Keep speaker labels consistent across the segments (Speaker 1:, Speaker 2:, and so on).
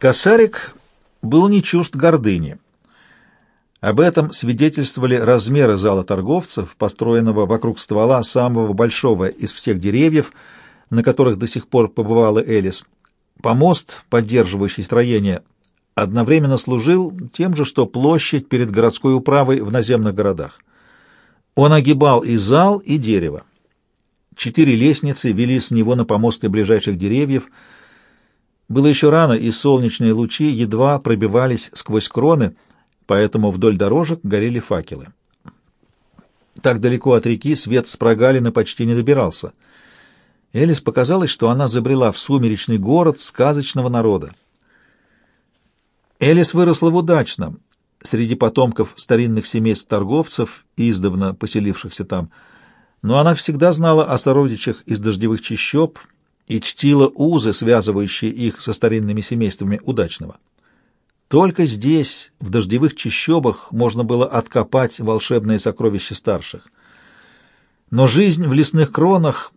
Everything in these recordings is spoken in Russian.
Speaker 1: Косарик был не чужд гордыни. Об этом свидетельствовали размеры зала торговцев, построенного вокруг ствола самого большого из всех деревьев, на которых до сих пор побывала Элис. Помост, поддерживающий строение, одновременно служил тем же, что площадь перед городской управой в наземных городах. Он огибал и зал, и дерево. Четыре лестницы вели с него на помосты ближайших деревьев. Было еще рано, и солнечные лучи едва пробивались сквозь кроны, поэтому вдоль дорожек горели факелы. Так далеко от реки свет с прогалины почти не добирался. Элис показалось, что она забрела в сумеречный город сказочного народа. Элис выросла в удачном, среди потомков старинных семейств торговцев, издавна поселившихся там, но она всегда знала о сородичах из дождевых чащоб и чтила узы, связывающие их со старинными семействами удачного. Только здесь, в дождевых чащобах, можно было откопать волшебные сокровища старших. Но жизнь в лесных кронах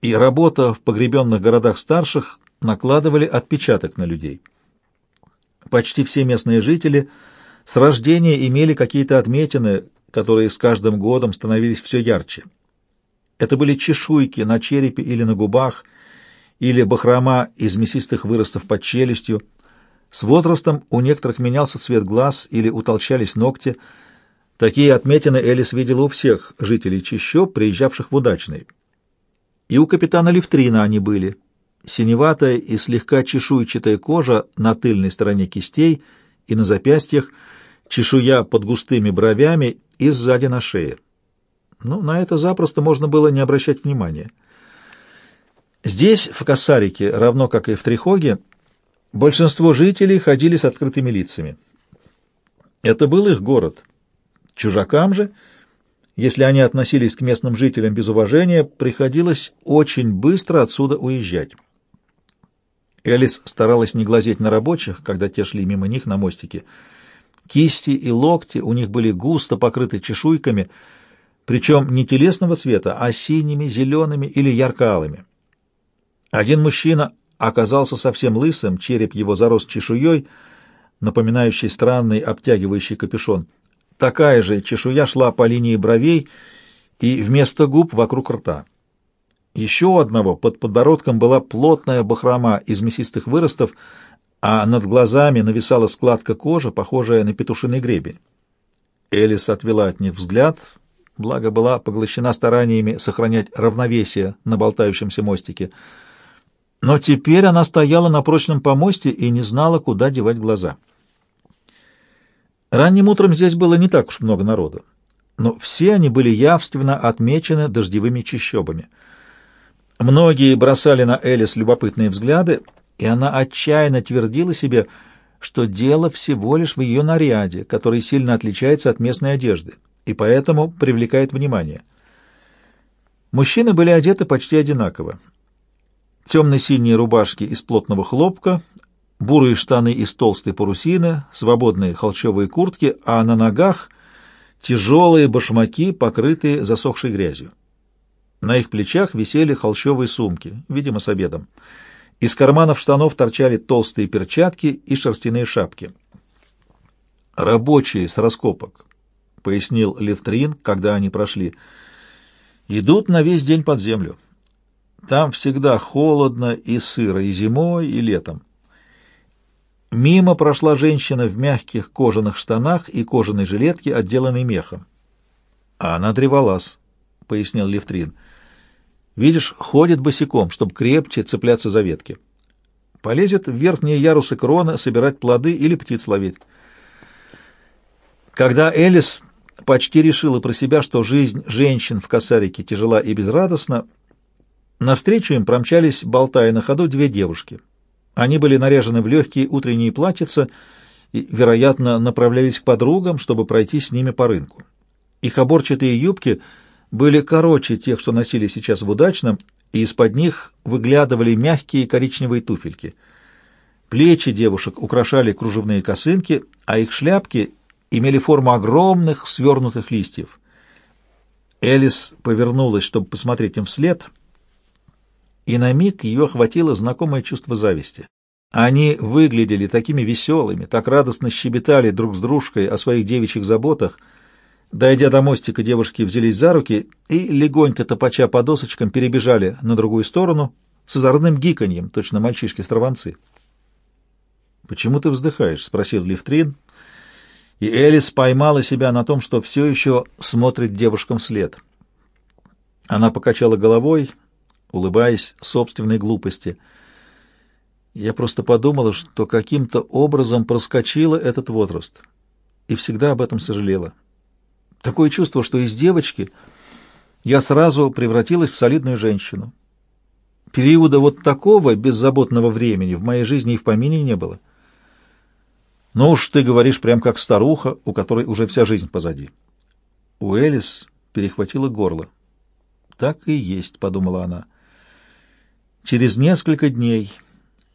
Speaker 1: и работа в погребенных городах старших накладывали отпечаток на людей. Почти все местные жители с рождения имели какие-то отметины, которые с каждым годом становились все ярче. Это были чешуйки на черепе или на губах, или бахрома из мясистых выростов под челюстью. С возрастом у некоторых менялся цвет глаз или утолщались ногти. Такие отметины Элис видела у всех жителей чащоб, приезжавших в Удачный. И у капитана Левтрина они были. Синеватая и слегка чешуйчатая кожа на тыльной стороне кистей и на запястьях, чешуя под густыми бровями и сзади на шее. Ну, на это запросто можно было не обращать внимания. Здесь, в Кассарике, равно как и в Трихоге, большинство жителей ходили с открытыми лицами. Это был их город. Чужакам же, если они относились к местным жителям без уважения, приходилось очень быстро отсюда уезжать. Элис старалась не глазеть на рабочих, когда те шли мимо них на мостике. Кисти и локти у них были густо покрыты чешуйками, причем не телесного цвета, а синими, зелеными или ярко-алыми. Один мужчина оказался совсем лысым, череп его зарос чешуей, напоминающей странный обтягивающий капюшон. Такая же чешуя шла по линии бровей и вместо губ вокруг рта. Еще у одного под подбородком была плотная бахрома из мясистых выростов, а над глазами нависала складка кожи, похожая на петушиный гребень. Элис отвела от них взгляд, благо была поглощена стараниями сохранять равновесие на болтающемся мостике. Но теперь она стояла на прочном помосте и не знала, куда девать глаза. Ранним утром здесь было не так уж много народу, но все они были явственно отмечены дождевыми чащобами. Многие бросали на Элис любопытные взгляды, и она отчаянно твердила себе, что дело всего лишь в ее наряде, который сильно отличается от местной одежды и поэтому привлекает внимание. Мужчины были одеты почти одинаково. Темно-синие рубашки из плотного хлопка, бурые штаны из толстой парусины, свободные холщовые куртки, а на ногах тяжелые башмаки, покрытые засохшей грязью. На их плечах висели холщовые сумки, видимо, с обедом. Из карманов штанов торчали толстые перчатки и шерстяные шапки. Рабочие с раскопок, — пояснил Левтрин, когда они прошли, — идут на весь день под землю. Там всегда холодно и сыро и зимой, и летом. Мимо прошла женщина в мягких кожаных штанах и кожаной жилетке, отделанной мехом. — А она древолаз, — пояснил Левтрин. — Видишь, ходит босиком, чтобы крепче цепляться за ветки. Полезет в верхние ярусы крона собирать плоды или птиц ловить. Когда Элис почти решила про себя, что жизнь женщин в косарике тяжела и безрадостна, навстречу им промчались, болтая на ходу, две девушки. Они были наряжены в легкие утренние платьица и, вероятно, направлялись к подругам, чтобы пройти с ними по рынку. Их оборчатые юбки были короче тех, что носили сейчас в удачном, и из-под них выглядывали мягкие коричневые туфельки. Плечи девушек украшали кружевные косынки, а их шляпки имели форму огромных свернутых листьев. Элис повернулась, чтобы посмотреть им вслед, и на миг ее охватило знакомое чувство зависти. Они выглядели такими веселыми, так радостно щебетали друг с дружкой о своих девичьих заботах. Дойдя до мостика, девушки взялись за руки и, легонько топача по досочкам, перебежали на другую сторону с озорным гиканьем, точно мальчишки-страванцы. «Почему ты вздыхаешь?» — спросил Лифтрин, и Элис поймала себя на том, что все еще смотрит девушкам вслед. Она покачала головой, улыбаясь собственной глупости — я просто подумала, что каким-то образом проскочила этот возраст. И всегда об этом сожалела. Такое чувство, что из девочки я сразу превратилась в солидную женщину. Периода вот такого беззаботного времени в моей жизни и в помине не было. Но уж ты говоришь прям как старуха, у которой уже вся жизнь позади. У Элис перехватило горло. «Так и есть», — подумала она. «Через несколько дней...»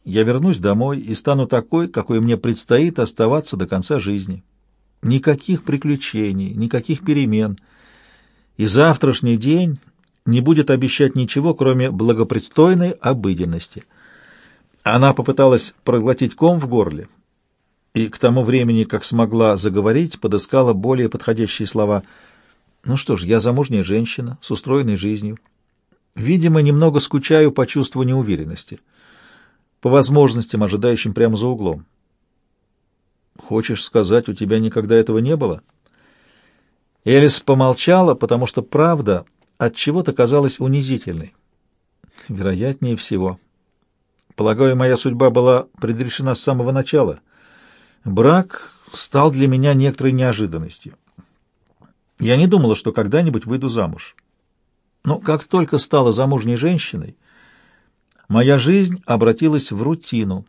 Speaker 1: я вернусь домой и стану такой, какой мне предстоит оставаться до конца жизни. Никаких приключений, никаких перемен. И завтрашний день не будет обещать ничего, кроме благопристойной обыденности. Она попыталась проглотить ком в горле, и к тому времени, как смогла заговорить, подыскала более подходящие слова. «Ну что ж, я замужняя женщина с устроенной жизнью. Видимо, немного скучаю по чувству неуверенности» по возможностям, ожидающим прямо за углом. Хочешь сказать, у тебя никогда этого не было? Элис помолчала, потому что правда от чего-то казалась унизительной. Вероятнее всего. Полагаю, моя судьба была предрешена с самого начала. Брак стал для меня некоторой неожиданностью. Я не думала, что когда-нибудь выйду замуж. Но как только стала замужней женщиной, моя жизнь обратилась в рутину,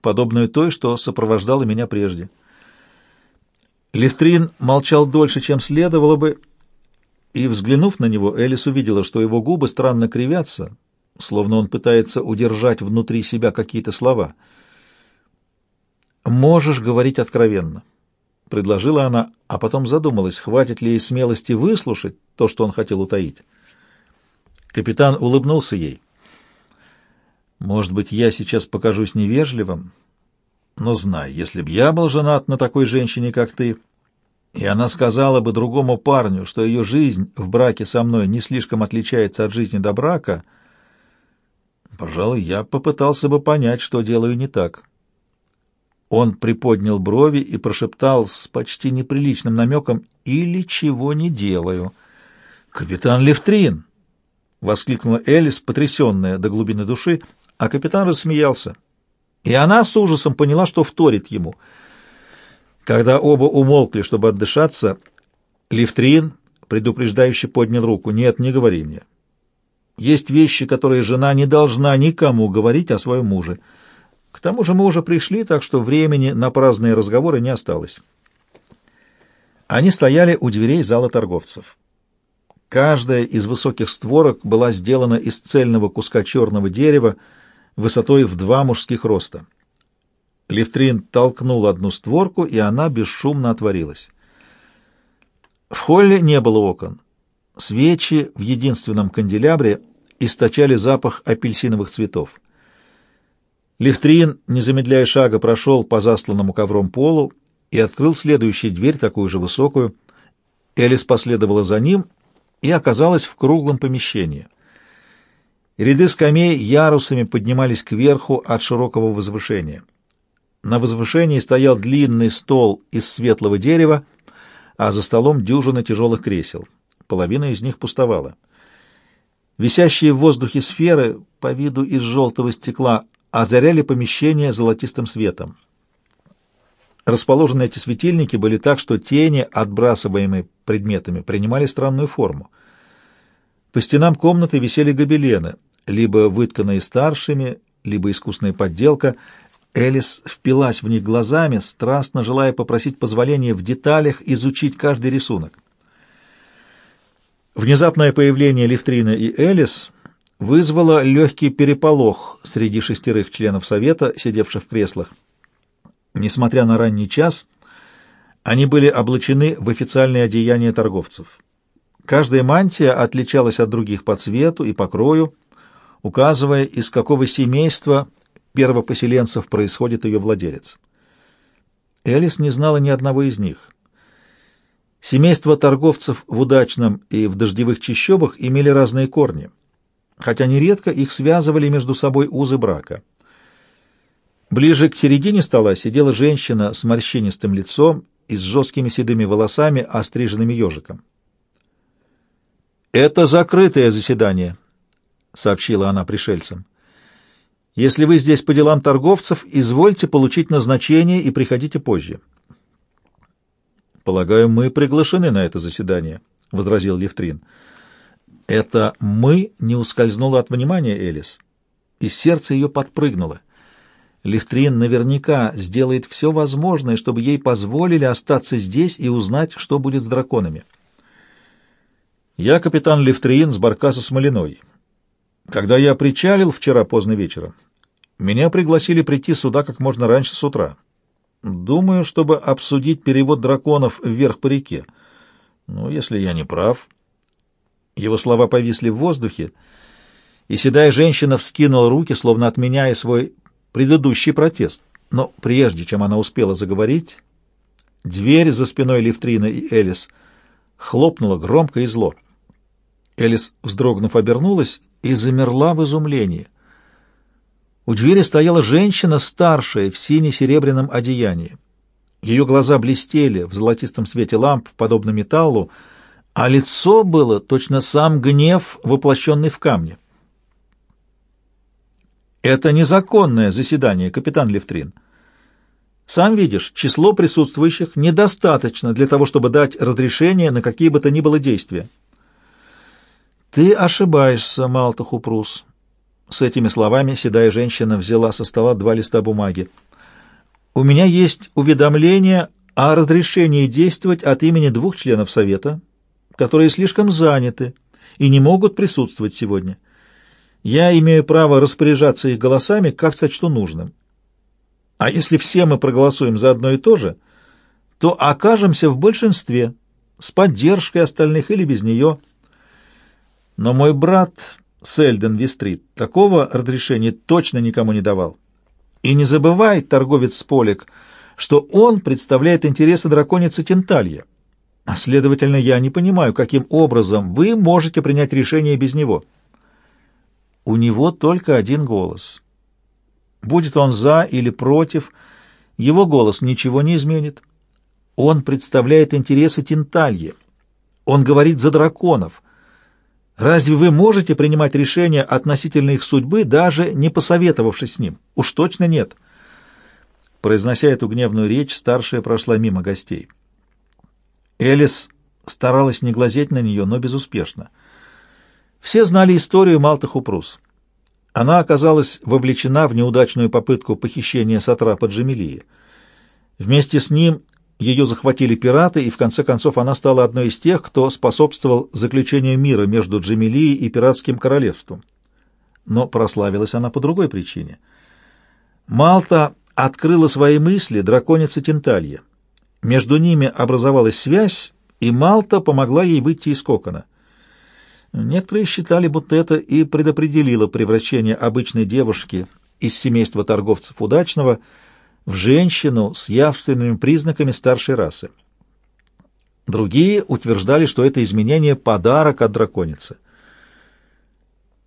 Speaker 1: подобную той, что сопровождала меня прежде. Левтрин молчал дольше, чем следовало бы, и, взглянув на него, Элис увидела, что его губы странно кривятся, словно он пытается удержать внутри себя какие-то слова. «Можешь говорить откровенно», — предложила она, а потом задумалась, хватит ли ей смелости выслушать то, что он хотел утаить. Капитан улыбнулся ей. Может быть, я сейчас покажусь невежливым, но знай, если б я был женат на такой женщине, как ты, и она сказала бы другому парню, что ее жизнь в браке со мной не слишком отличается от жизни до брака, пожалуй, я попытался бы понять, что делаю не так. Он приподнял брови и прошептал с почти неприличным намеком «или чего не делаю». «Капитан Левтрин!» — воскликнула Элис, потрясенная до глубины души а капитан рассмеялся. И она с ужасом поняла, что вторит ему. Когда оба умолкли, чтобы отдышаться, Лифтрин предупреждающе поднял руку. «Нет, не говори мне. Есть вещи, которые жена не должна никому говорить о своем муже. К тому же мы уже пришли, так что времени на праздные разговоры не осталось». Они стояли у дверей зала торговцев. Каждая из высоких створок была сделана из цельного куска черного дерева, высотой в два мужских роста. Левтрин толкнул одну створку, и она бесшумно отворилась. В холле не было окон. Свечи в единственном канделябре источали запах апельсиновых цветов. Левтрин, не замедляя шага, прошел по засланному ковром полу и открыл следующую дверь, такую же высокую. Элис последовала за ним и оказалась в круглом помещении. Ряды скамей ярусами поднимались кверху от широкого возвышения. На возвышении стоял длинный стол из светлого дерева, а за столом дюжина тяжелых кресел. Половина из них пустовала. Висящие в воздухе сферы, по виду из желтого стекла, озаряли помещение золотистым светом. Расположены эти светильники были так, что тени, отбрасываемые предметами, принимали странную форму. По стенам комнаты висели гобелены, либо вытканные старшими, либо искусная подделка. Элис впилась в них глазами, страстно желая попросить позволения в деталях изучить каждый рисунок. Внезапное появление Левтрина и Элис вызвало легкий переполох среди шестерых членов совета, сидевших в креслах. Несмотря на ранний час, они были облачены в официальные одеяния торговцев. Каждая мантия отличалась от других по цвету и покрою, указывая, из какого семейства первопоселенцев происходит ее владелец. Элис не знала ни одного из них. Семейства торговцев в удачном и в дождевых чащобах имели разные корни, хотя нередко их связывали между собой узы брака. Ближе к середине стола сидела женщина с морщинистым лицом и с жесткими седыми волосами, остриженными ежиком. «Это закрытое заседание», — сообщила она пришельцам. «Если вы здесь по делам торговцев, извольте получить назначение и приходите позже». «Полагаю, мы приглашены на это заседание», — возразил Левтрин. «Это «мы» не ускользнуло от внимания Элис, и сердце ее подпрыгнуло. Левтрин наверняка сделает все возможное, чтобы ей позволили остаться здесь и узнать, что будет с драконами. Я капитан Левтриин с Баркаса Смолиной. Когда я причалил вчера поздно вечером, меня пригласили прийти сюда как можно раньше с утра. Думаю, чтобы обсудить перевод драконов вверх по реке. Ну, если я не прав. Его слова повисли в воздухе, и седая женщина вскинула руки, словно отменяя свой предыдущий протест. Но прежде чем она успела заговорить, дверь за спиной Левтрина и Элис хлопнула громко и зло. Элис, вздрогнув, обернулась и замерла в изумлении. У двери стояла женщина старшая в сине-серебряном одеянии. Ее глаза блестели в золотистом свете ламп, подобно металлу, а лицо было точно сам гнев, воплощенный в камне. «Это незаконное заседание, капитан Левтрин. Сам видишь, число присутствующих недостаточно для того, чтобы дать разрешение на какие бы то ни было действия». «Ты ошибаешься, Малтахупрус». С этими словами седая женщина взяла со стола два листа бумаги. «У меня есть уведомление о разрешении действовать от имени двух членов Совета, которые слишком заняты и не могут присутствовать сегодня. Я имею право распоряжаться их голосами, как сочту нужным. А если все мы проголосуем за одно и то же, то окажемся в большинстве, с поддержкой остальных или без нее». Но мой брат Сельден Вестрит такого разрешения точно никому не давал. И не забывай, торговец Сполик, что он представляет интересы драконицы Тенталья. А следовательно, я не понимаю, каким образом вы можете принять решение без него. У него только один голос. Будет он за или против, его голос ничего не изменит. Он представляет интересы Тенталья. Он говорит за драконов. Разве вы можете принимать решения относительно их судьбы, даже не посоветовавшись с ним? Уж точно нет. Произнося эту гневную речь, старшая прошла мимо гостей. Элис старалась не глазеть на нее, но безуспешно. Все знали историю Малтахупрус. Она оказалась вовлечена в неудачную попытку похищения сатрапа Джамилии. Вместе с ним ее захватили пираты, и в конце концов она стала одной из тех, кто способствовал заключению мира между Джамилией и пиратским королевством. Но прославилась она по другой причине. Малта открыла свои мысли драконице Тенталье. Между ними образовалась связь, и Малта помогла ей выйти из кокона. Некоторые считали, будто это и предопределило превращение обычной девушки из семейства торговцев удачного – в женщину с явственными признаками старшей расы. Другие утверждали, что это изменение – подарок от драконицы.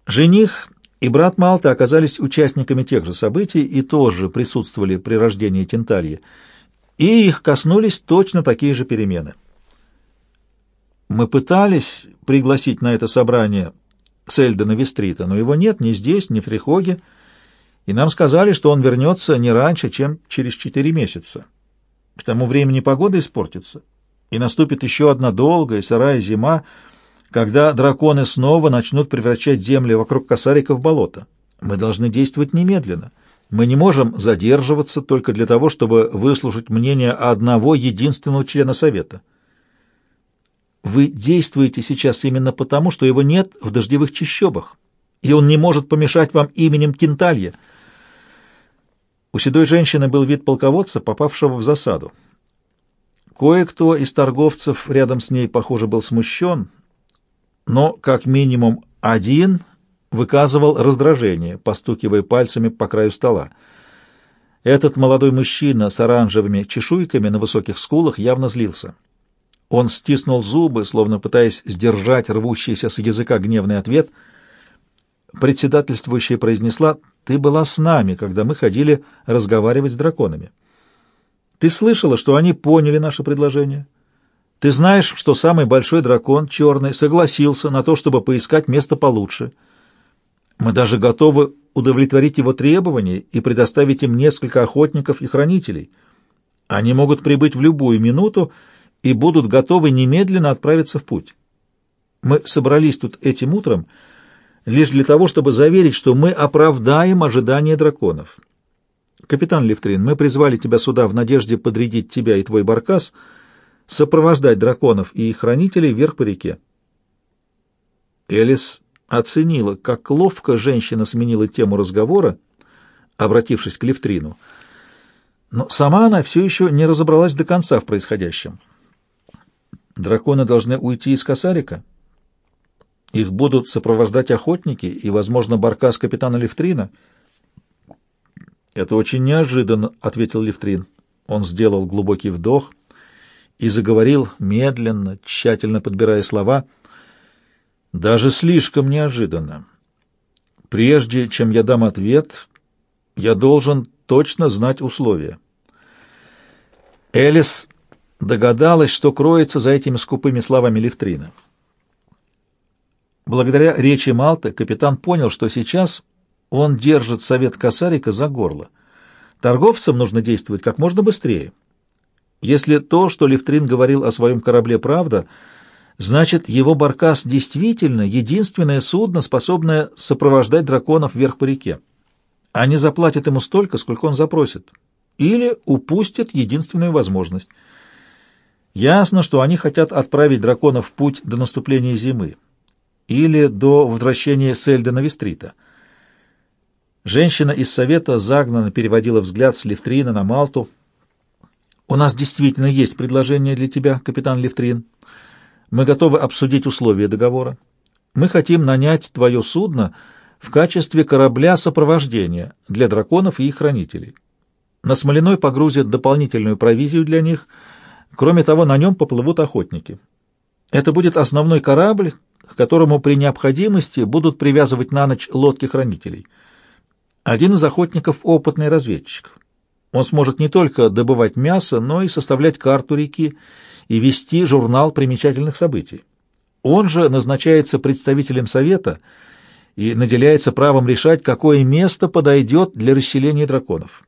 Speaker 1: Жених и брат Малты оказались участниками тех же событий и тоже присутствовали при рождении Тентальи, и их коснулись точно такие же перемены. Мы пытались пригласить на это собрание Сельдена Вестрита, но его нет ни здесь, ни в Фрихоге, и нам сказали, что он вернется не раньше, чем через четыре месяца. К тому времени погода испортится, и наступит еще одна долгая сырая зима, когда драконы снова начнут превращать земли вокруг косарика в болото. Мы должны действовать немедленно. Мы не можем задерживаться только для того, чтобы выслушать мнение одного единственного члена Совета. Вы действуете сейчас именно потому, что его нет в дождевых чащобах, и он не может помешать вам именем Кенталья. У седой женщины был вид полководца, попавшего в засаду. Кое-кто из торговцев рядом с ней, похоже, был смущен, но как минимум один выказывал раздражение, постукивая пальцами по краю стола. Этот молодой мужчина с оранжевыми чешуйками на высоких скулах явно злился. Он стиснул зубы, словно пытаясь сдержать рвущийся с языка гневный ответ. Председательствующая произнесла, «Ты была с нами, когда мы ходили разговаривать с драконами. Ты слышала, что они поняли наше предложение?» Ты знаешь, что самый большой дракон, черный, согласился на то, чтобы поискать место получше. Мы даже готовы удовлетворить его требования и предоставить им несколько охотников и хранителей. Они могут прибыть в любую минуту и будут готовы немедленно отправиться в путь. Мы собрались тут этим утром лишь для того, чтобы заверить, что мы оправдаем ожидания драконов. Капитан Левтрин, мы призвали тебя сюда в надежде подрядить тебя и твой баркас — сопровождать драконов и их хранителей вверх по реке. Элис оценила, как ловко женщина сменила тему разговора, обратившись к Левтрину. Но сама она все еще не разобралась до конца в происходящем. Драконы должны уйти из косарика. Их будут сопровождать охотники и, возможно, баркас капитана Левтрина. «Это очень неожиданно», — ответил Левтрин. Он сделал глубокий вдох и заговорил медленно, тщательно подбирая слова, даже слишком неожиданно. Прежде чем я дам ответ, я должен точно знать условия. Элис догадалась, что кроется за этими скупыми словами Левтрина. Благодаря речи Малты капитан понял, что сейчас он держит совет Касарика за горло. Торговцам нужно действовать как можно быстрее. Если то, что Левтрин говорил о своем корабле, правда, значит, его баркас действительно единственное судно, способное сопровождать драконов вверх по реке. Они заплатят ему столько, сколько он запросит, или упустят единственную возможность. Ясно, что они хотят отправить драконов в путь до наступления зимы или до возвращения Сельда на Вестрита. Женщина из совета загнанно переводила взгляд с Левтрина на Малту, «У нас действительно есть предложение для тебя, капитан Левтрин. Мы готовы обсудить условия договора. Мы хотим нанять твое судно в качестве корабля сопровождения для драконов и их хранителей. На Смоляной погрузят дополнительную провизию для них. Кроме того, на нем поплывут охотники. Это будет основной корабль, к которому при необходимости будут привязывать на ночь лодки хранителей. Один из охотников — опытный разведчик. Он сможет не только добывать мясо, но и составлять карту реки и вести журнал примечательных событий. Он же назначается представителем совета и наделяется правом решать, какое место подойдет для расселения драконов.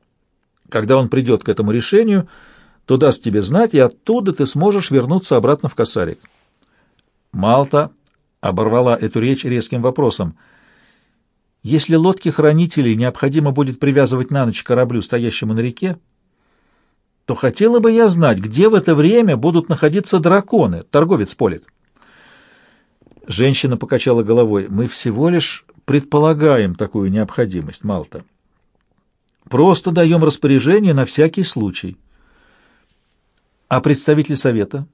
Speaker 1: Когда он придет к этому решению, то даст тебе знать, и оттуда ты сможешь вернуться обратно в Косарик. Малта оборвала эту речь резким вопросом — если лодки хранителей необходимо будет привязывать на ночь кораблю, стоящему на реке, то хотела бы я знать, где в это время будут находиться драконы, торговец Полик. Женщина покачала головой. Мы всего лишь предполагаем такую необходимость, Малта. Просто даем распоряжение на всякий случай. А представитель совета?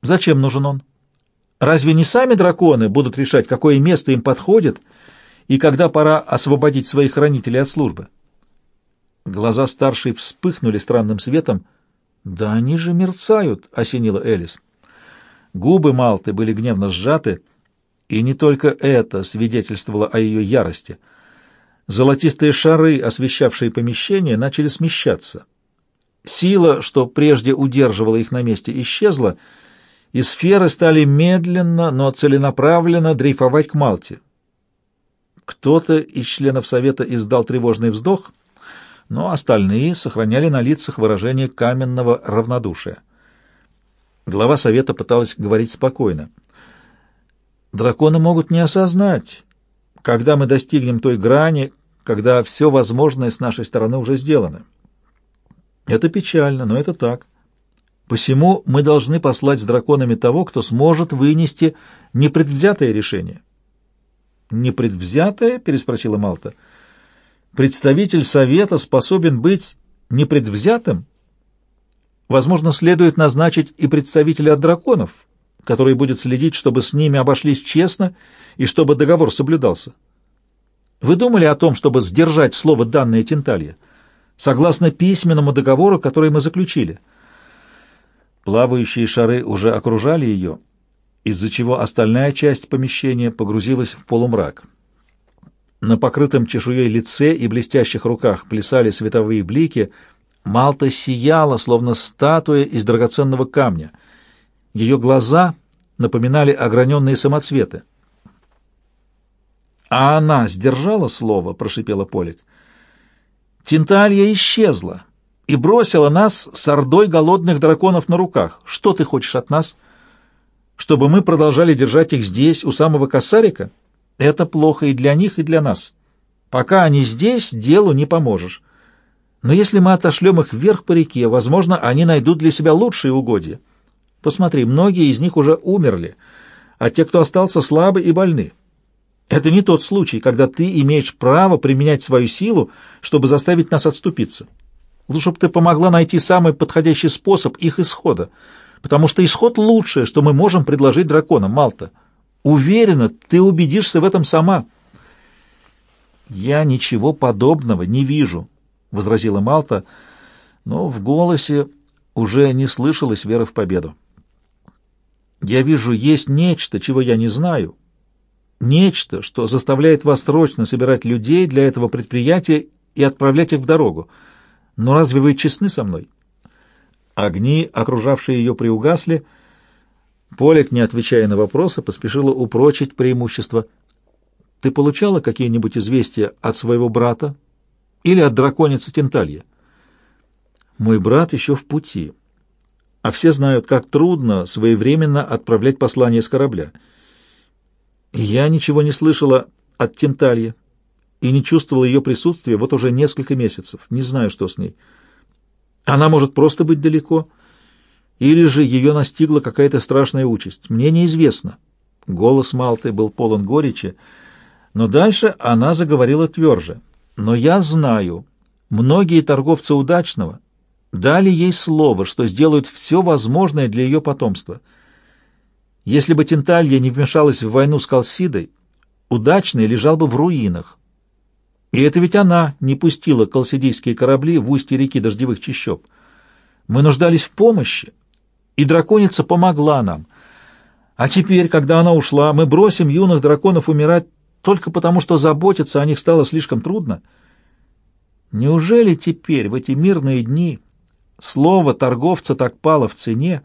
Speaker 1: Зачем нужен он? Разве не сами драконы будут решать, какое место им подходит, и когда пора освободить своих хранителей от службы. Глаза старшей вспыхнули странным светом. «Да они же мерцают!» — осенила Элис. Губы Малты были гневно сжаты, и не только это свидетельствовало о ее ярости. Золотистые шары, освещавшие помещение, начали смещаться. Сила, что прежде удерживала их на месте, исчезла, и сферы стали медленно, но целенаправленно дрейфовать к Малте. Кто-то из членов Совета издал тревожный вздох, но остальные сохраняли на лицах выражение каменного равнодушия. Глава Совета пыталась говорить спокойно. «Драконы могут не осознать, когда мы достигнем той грани, когда все возможное с нашей стороны уже сделано. Это печально, но это так. Посему мы должны послать с драконами того, кто сможет вынести непредвзятое решение». «Непредвзятое?» — переспросила Малта. «Представитель совета способен быть непредвзятым? Возможно, следует назначить и представителя от драконов, который будет следить, чтобы с ними обошлись честно и чтобы договор соблюдался. Вы думали о том, чтобы сдержать слово данное Тенталье, согласно письменному договору, который мы заключили? Плавающие шары уже окружали ее, из-за чего остальная часть помещения погрузилась в полумрак. На покрытом чешуей лице и блестящих руках плясали световые блики. Малта сияла, словно статуя из драгоценного камня. Ее глаза напоминали ограненные самоцветы. «А она сдержала слово?» — прошипела Полик. «Тинталья исчезла и бросила нас с ордой голодных драконов на руках. Что ты хочешь от нас? Чтобы мы продолжали держать их здесь, у самого косарика? Это плохо и для них, и для нас. Пока они здесь, делу не поможешь. Но если мы отошлем их вверх по реке, возможно, они найдут для себя лучшие угодья. Посмотри, многие из них уже умерли, а те, кто остался, слабы и больны». Это не тот случай, когда ты имеешь право применять свою силу, чтобы заставить нас отступиться. Лучше бы ты помогла найти самый подходящий способ их исхода, потому что исход лучшее, что мы можем предложить драконам, Малта. Уверена, ты убедишься в этом сама. Я ничего подобного не вижу, возразила Малта, но в голосе уже не слышалось веры в победу. Я вижу, есть нечто, чего я не знаю, Нечто, что заставляет вас срочно собирать людей для этого предприятия и отправлять их в дорогу. Но разве вы честны со мной? Огни, окружавшие ее, приугасли. Полик, не отвечая на вопросы, поспешила упрочить преимущество. «Ты получала какие-нибудь известия от своего брата или от драконицы Тенталья?» «Мой брат еще в пути, а все знают, как трудно своевременно отправлять послание с корабля». Я ничего не слышала от Тентальи и не чувствовала ее присутствия вот уже несколько месяцев. Не знаю, что с ней. Она может просто быть далеко, или же ее настигла какая-то страшная участь. Мне неизвестно. Голос Малты был полон горечи, но дальше она заговорила тверже. Но я знаю, многие торговцы удачного дали ей слово, что сделают все возможное для ее потомства — если бы Тенталья не вмешалась в войну с Калсидой, удачный лежал бы в руинах. И это ведь она не пустила калсидийские корабли в устье реки дождевых чащоб. Мы нуждались в помощи, и драконица помогла нам. А теперь, когда она ушла, мы бросим юных драконов умирать только потому, что заботиться о них стало слишком трудно. Неужели теперь, в эти мирные дни, слово торговца так пало в цене,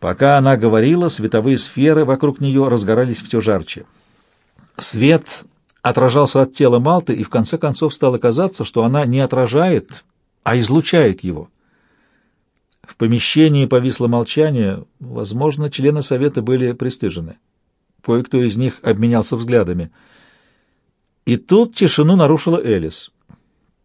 Speaker 1: Пока она говорила, световые сферы вокруг нее разгорались все жарче. Свет отражался от тела Малты, и в конце концов стало казаться, что она не отражает, а излучает его. В помещении повисло молчание, возможно, члены совета были пристыжены. Кое-кто из них обменялся взглядами. И тут тишину нарушила Элис.